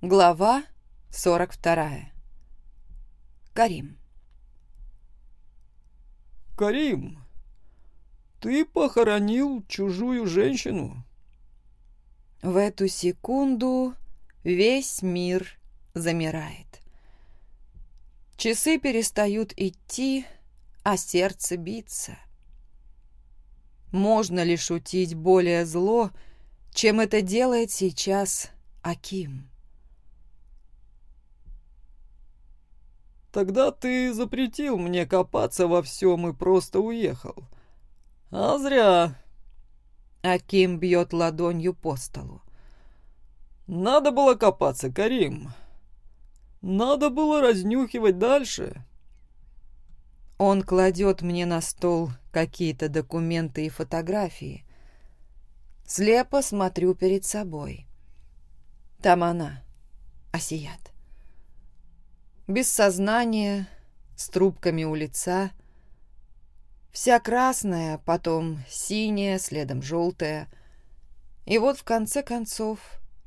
Глава 42. Карим. «Карим, ты похоронил чужую женщину?» В эту секунду весь мир замирает. Часы перестают идти, а сердце биться. Можно ли шутить более зло, чем это делает сейчас Аким? Тогда ты запретил мне копаться во всем и просто уехал. А зря. Аким бьет ладонью по столу. Надо было копаться, Карим. Надо было разнюхивать дальше. Он кладет мне на стол какие-то документы и фотографии. Слепо смотрю перед собой. Там она, Асият. без сознания, с трубками у лица. Вся красная, потом синяя, следом желтая. И вот в конце концов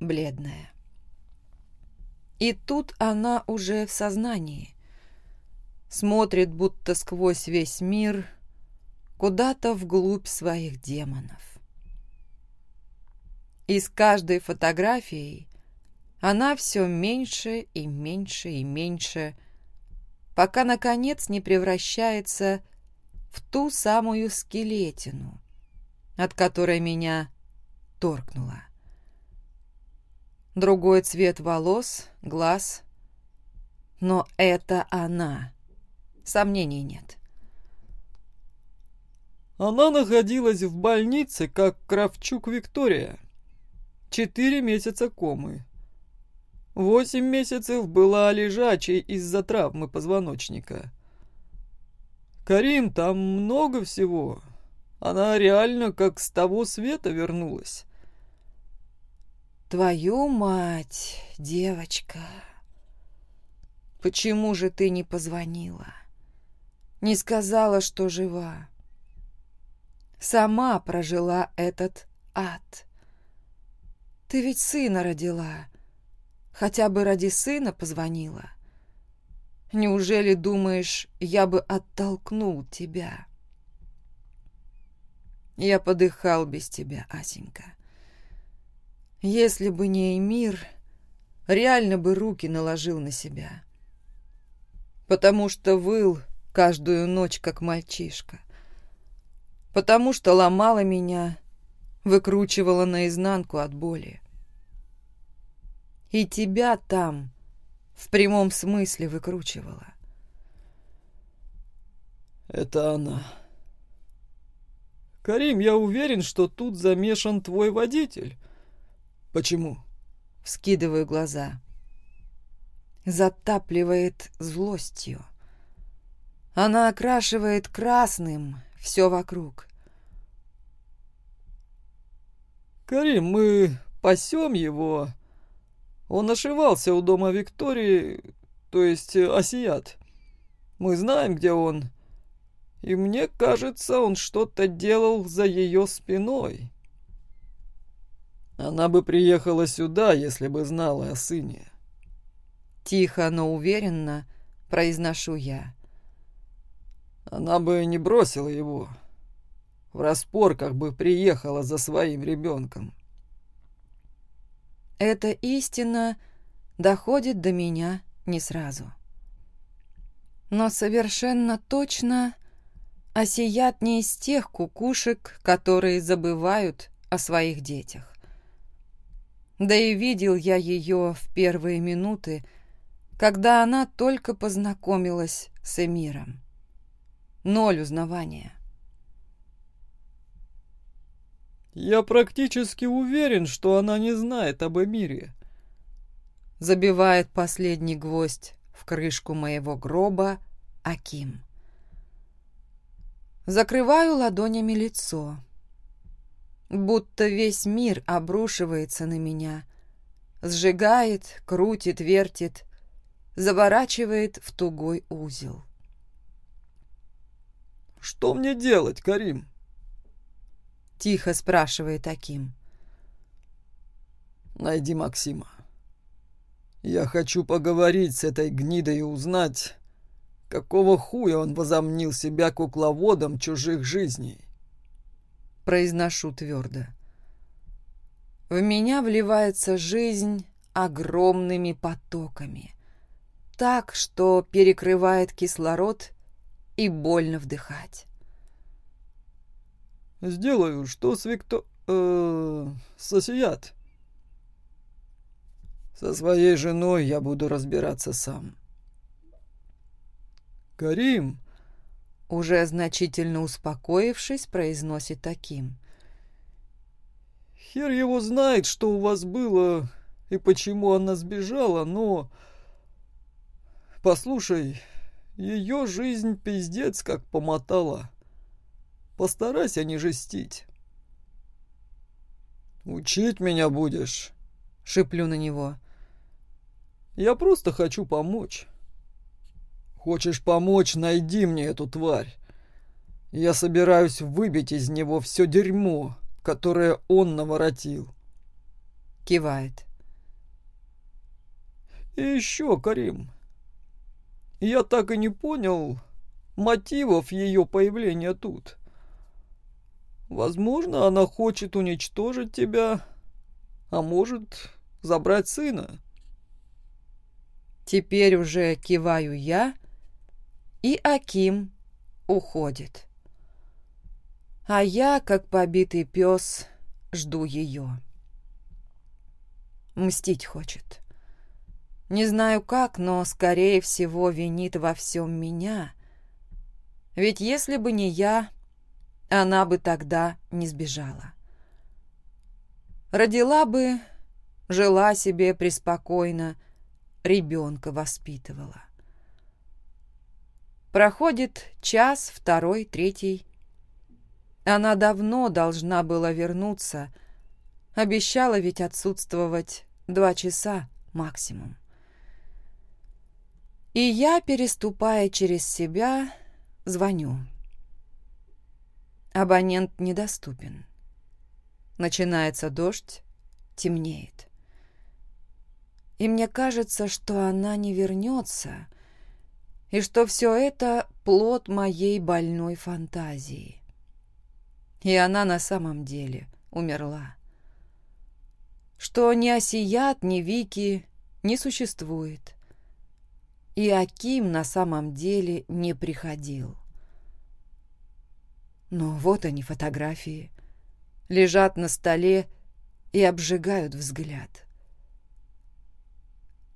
бледная. И тут она уже в сознании. Смотрит, будто сквозь весь мир, куда-то вглубь своих демонов. И с каждой фотографией она все меньше и меньше и меньше, пока, наконец, не превращается в ту самую скелетину, от которой меня торкнула. Другой цвет волос, глаз. Но это она. Сомнений нет. Она находилась в больнице, как Кравчук Виктория. Четыре месяца комы. Восемь месяцев была лежачей из-за травмы позвоночника. Карим, там много всего. Она реально как с того света вернулась. Твою мать, девочка. Почему же ты не позвонила? Не сказала, что жива. Сама прожила этот ад. Ты ведь сына родила. — Хотя бы ради сына позвонила. Неужели думаешь, я бы оттолкнул тебя? Я подыхал без тебя, Асенька. Если бы не Эмир, реально бы руки наложил на себя. Потому что выл каждую ночь, как мальчишка. Потому что ломала меня, выкручивала наизнанку от боли. И тебя там в прямом смысле выкручивала. Это она. Карим, я уверен, что тут замешан твой водитель. Почему? Вскидываю глаза. Затапливает злостью. Она окрашивает красным все вокруг. Карим, мы пасем его, Он ошивался у дома Виктории, то есть э, Асият. Мы знаем, где он. И мне кажется, он что-то делал за ее спиной. Она бы приехала сюда, если бы знала о сыне. Тихо, но уверенно произношу я. Она бы не бросила его. В распорках бы приехала за своим ребенком эта истина доходит до меня не сразу. Но совершенно точно осият не из тех кукушек, которые забывают о своих детях. Да и видел я ее в первые минуты, когда она только познакомилась с Эмиром. Ноль узнавания. Я практически уверен, что она не знает об Эмире. Забивает последний гвоздь в крышку моего гроба Аким. Закрываю ладонями лицо. Будто весь мир обрушивается на меня. Сжигает, крутит, вертит, заворачивает в тугой узел. «Что мне делать, Карим?» Тихо спрашивает Аким. Найди Максима. Я хочу поговорить с этой гнидой и узнать, какого хуя он возомнил себя кукловодом чужих жизней. Произношу твердо. В меня вливается жизнь огромными потоками. Так, что перекрывает кислород и больно вдыхать. Сделаю, что с Викто... Э, сосият. Со своей женой я буду разбираться сам. Карим... Уже значительно успокоившись, произносит таким. Хер его знает, что у вас было и почему она сбежала, но... Послушай, ее жизнь пиздец как помотала. Постарайся не жестить. «Учить меня будешь?» — шиплю на него. «Я просто хочу помочь». «Хочешь помочь, найди мне эту тварь. Я собираюсь выбить из него все дерьмо, которое он наворотил». Кивает. «И еще, Карим, я так и не понял мотивов ее появления тут». Возможно, она хочет уничтожить тебя, а может забрать сына. Теперь уже киваю я, и Аким уходит. А я, как побитый пес, жду ее. Мстить хочет. Не знаю как, но, скорее всего, винит во всем меня. Ведь если бы не я, она бы тогда не сбежала. Родила бы, жила себе преспокойно, ребенка воспитывала. Проходит час, второй, третий. Она давно должна была вернуться, обещала ведь отсутствовать два часа максимум. И я, переступая через себя, звоню. Абонент недоступен. Начинается дождь, темнеет. И мне кажется, что она не вернется, и что все это плод моей больной фантазии. И она на самом деле умерла. Что ни Осият, ни Вики не существует и Аким на самом деле не приходил. Но вот они, фотографии, лежат на столе и обжигают взгляд.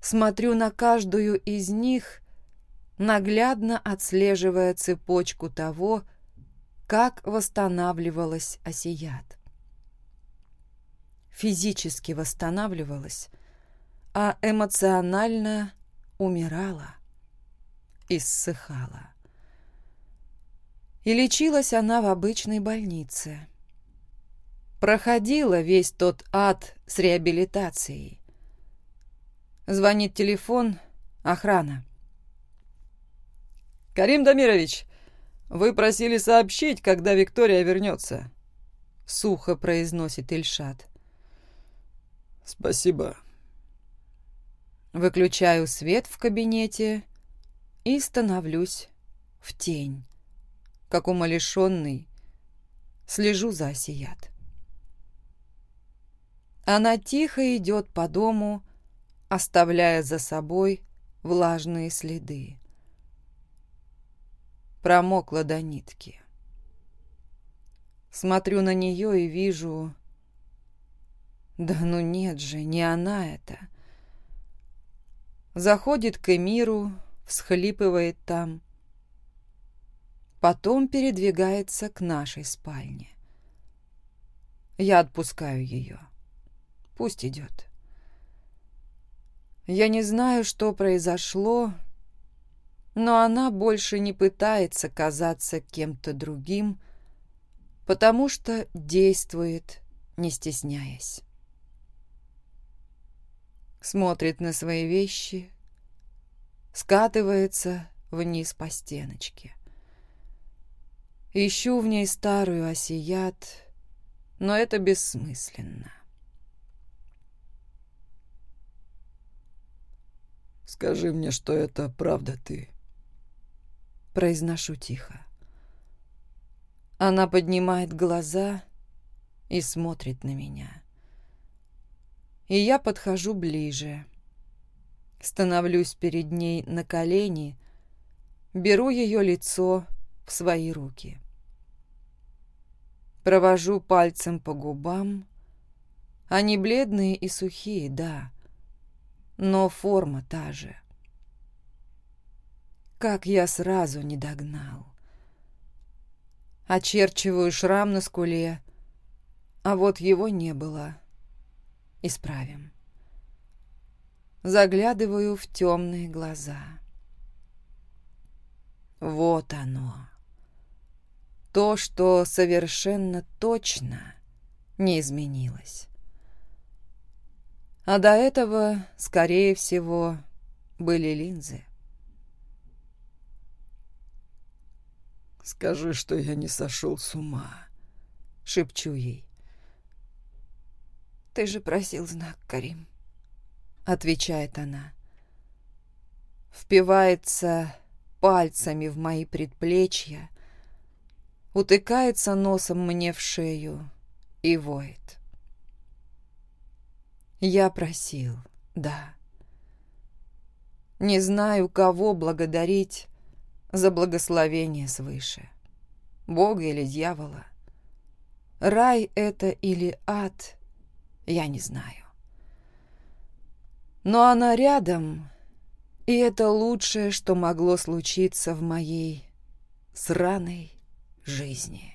Смотрю на каждую из них, наглядно отслеживая цепочку того, как восстанавливалась Осият. Физически восстанавливалась, а эмоционально умирала, иссыхала. И лечилась она в обычной больнице. Проходила весь тот ад с реабилитацией. Звонит телефон, охрана. «Карим Дамирович, вы просили сообщить, когда Виктория вернется», — сухо произносит Ильшат. «Спасибо». Выключаю свет в кабинете и становлюсь в тень. Как умалишенный, слежу за Осият. Она тихо идет по дому, оставляя за собой влажные следы. Промокла до нитки. Смотрю на нее и вижу... Да ну нет же, не она это. Заходит к Эмиру, всхлипывает там. Потом передвигается к нашей спальне. Я отпускаю ее. Пусть идет. Я не знаю, что произошло, но она больше не пытается казаться кем-то другим, потому что действует, не стесняясь смотрит на свои вещи, скатывается вниз по стеночке. Ищу в ней старую осият, но это бессмысленно. Скажи мне, что это правда ты. Произношу тихо. Она поднимает глаза и смотрит на меня. И я подхожу ближе. Становлюсь перед ней на колени, беру ее лицо в свои руки. Провожу пальцем по губам. Они бледные и сухие, да, но форма та же. Как я сразу не догнал. Очерчиваю шрам на скуле, а вот его не было. Исправим. Заглядываю в темные глаза. Вот оно. То, что совершенно точно не изменилось. А до этого, скорее всего, были линзы. «Скажи, что я не сошел с ума», — шепчу ей. «Ты же просил знак, Карим», — отвечает она. Впивается пальцами в мои предплечья, утыкается носом мне в шею и воет. Я просил, да. Не знаю, кого благодарить за благословение свыше. Бога или дьявола. Рай это или ад, я не знаю. Но она рядом, и это лучшее, что могло случиться в моей сраной жизни.